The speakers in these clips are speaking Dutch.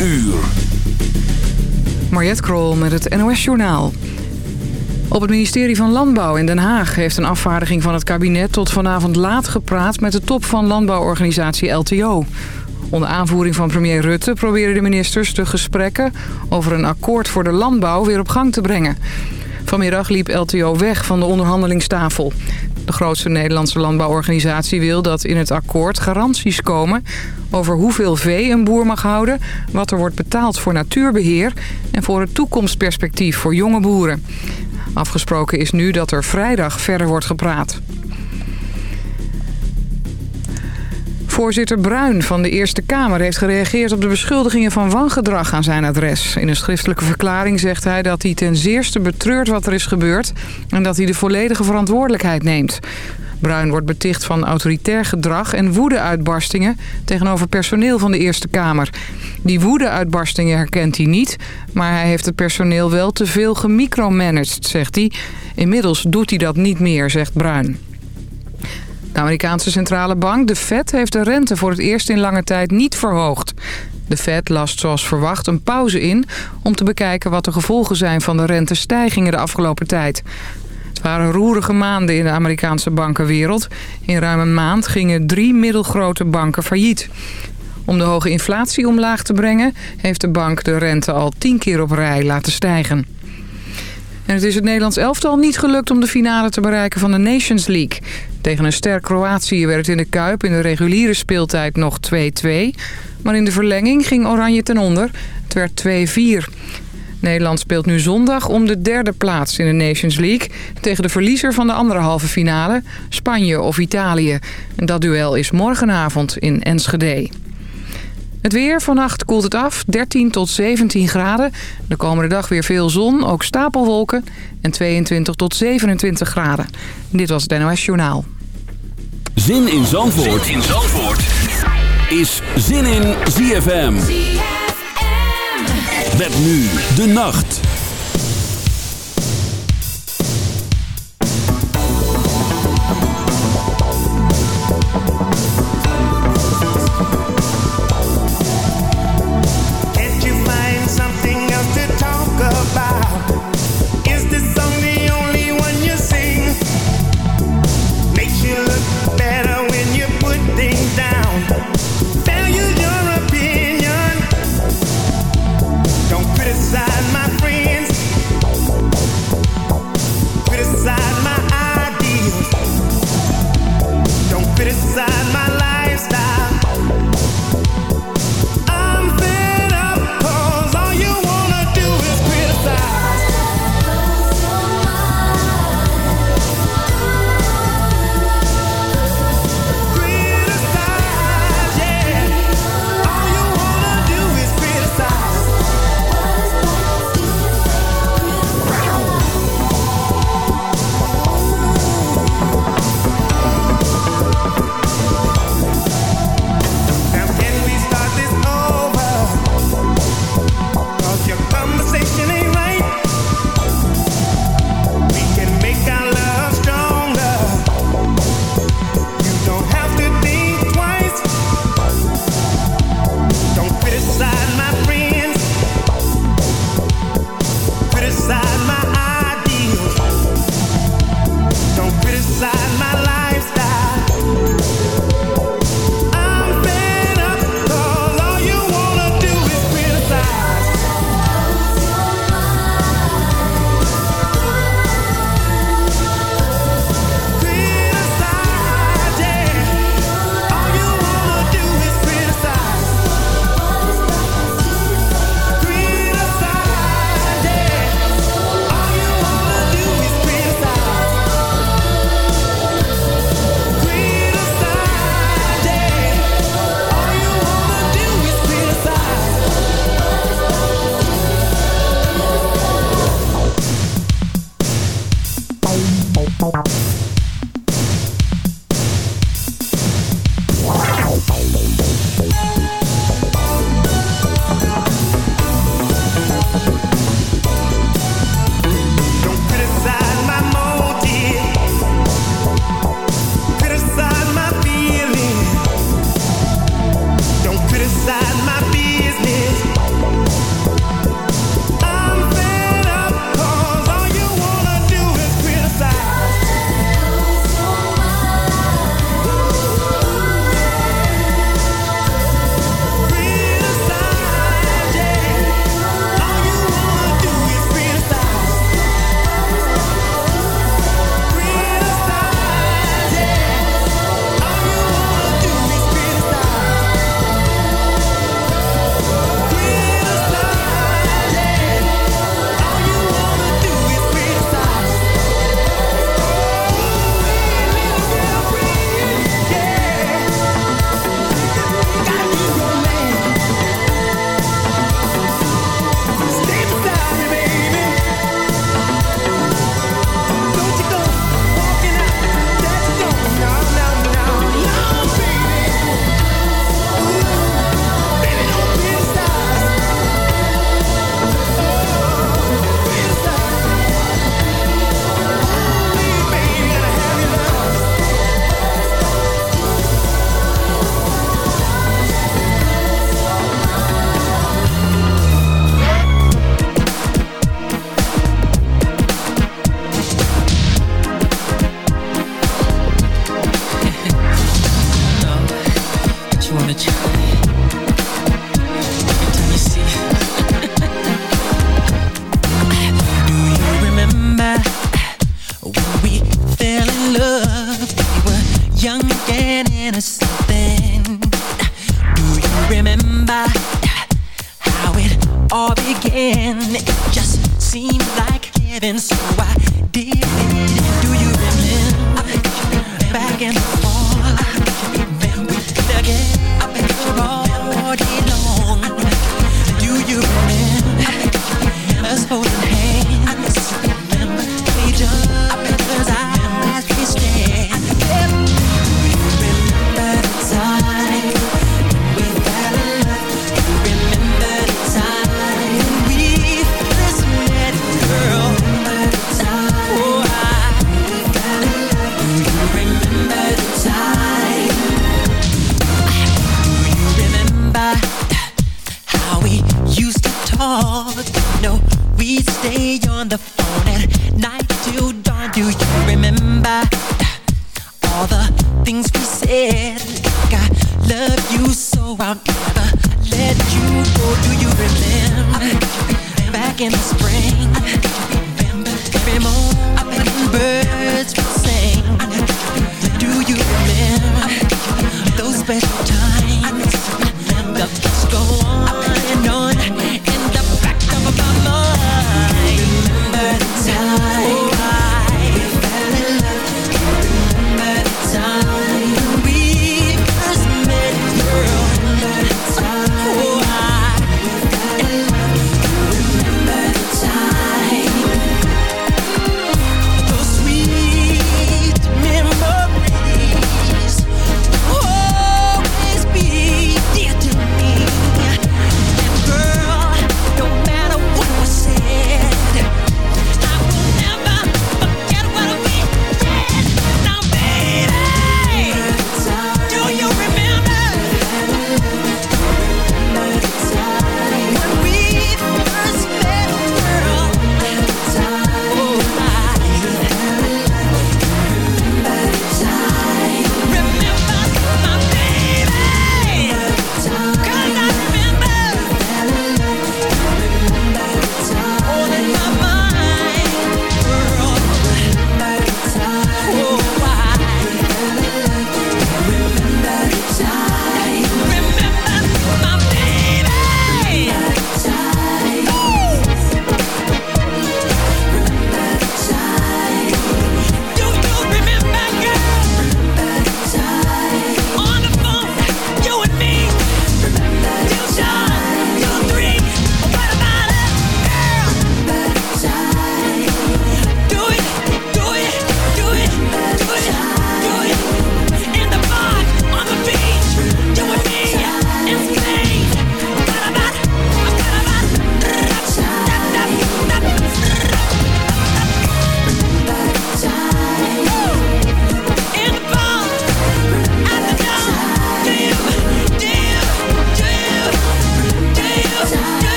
uur. Mariette Krol met het NOS Journaal. Op het ministerie van Landbouw in Den Haag heeft een afvaardiging van het kabinet tot vanavond laat gepraat met de top van landbouworganisatie LTO. Onder aanvoering van premier Rutte proberen de ministers de gesprekken over een akkoord voor de landbouw weer op gang te brengen. Vanmiddag liep LTO weg van de onderhandelingstafel. De grootste Nederlandse landbouworganisatie wil dat in het akkoord garanties komen... over hoeveel vee een boer mag houden, wat er wordt betaald voor natuurbeheer... en voor het toekomstperspectief voor jonge boeren. Afgesproken is nu dat er vrijdag verder wordt gepraat. Voorzitter Bruin van de Eerste Kamer heeft gereageerd op de beschuldigingen van wangedrag aan zijn adres. In een schriftelijke verklaring zegt hij dat hij ten zeerste betreurt wat er is gebeurd en dat hij de volledige verantwoordelijkheid neemt. Bruin wordt beticht van autoritair gedrag en woedeuitbarstingen tegenover personeel van de Eerste Kamer. Die woedeuitbarstingen herkent hij niet, maar hij heeft het personeel wel te veel gemicromanaged, zegt hij. Inmiddels doet hij dat niet meer, zegt Bruin. De Amerikaanse centrale bank, de Fed, heeft de rente voor het eerst in lange tijd niet verhoogd. De Fed last zoals verwacht een pauze in om te bekijken wat de gevolgen zijn van de rentestijgingen de afgelopen tijd. Het waren roerige maanden in de Amerikaanse bankenwereld. In ruim een maand gingen drie middelgrote banken failliet. Om de hoge inflatie omlaag te brengen... heeft de bank de rente al tien keer op rij laten stijgen. En het is het Nederlands elftal niet gelukt om de finale te bereiken van de Nations League. Tegen een sterk Kroatië werd het in de Kuip in de reguliere speeltijd nog 2-2. Maar in de verlenging ging Oranje ten onder. Het werd 2-4. Nederland speelt nu zondag om de derde plaats in de Nations League... tegen de verliezer van de andere halve finale, Spanje of Italië. En dat duel is morgenavond in Enschede. Het weer, vannacht koelt het af, 13 tot 17 graden. De komende dag weer veel zon, ook stapelwolken en 22 tot 27 graden. Dit was het NOS Journaal. Zin in Zandvoort, zin in Zandvoort. is Zin in ZFM. ZFM. Met nu de nacht. apart. No, we stay on the phone at night till dawn. Do you remember all the things we said? Like I love you so I'll never let you go. Do you remember back in the spring?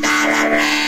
Mandalorian!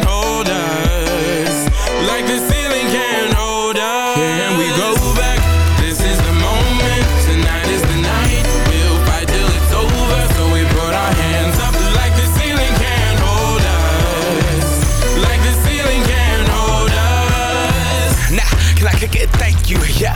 you, yeah.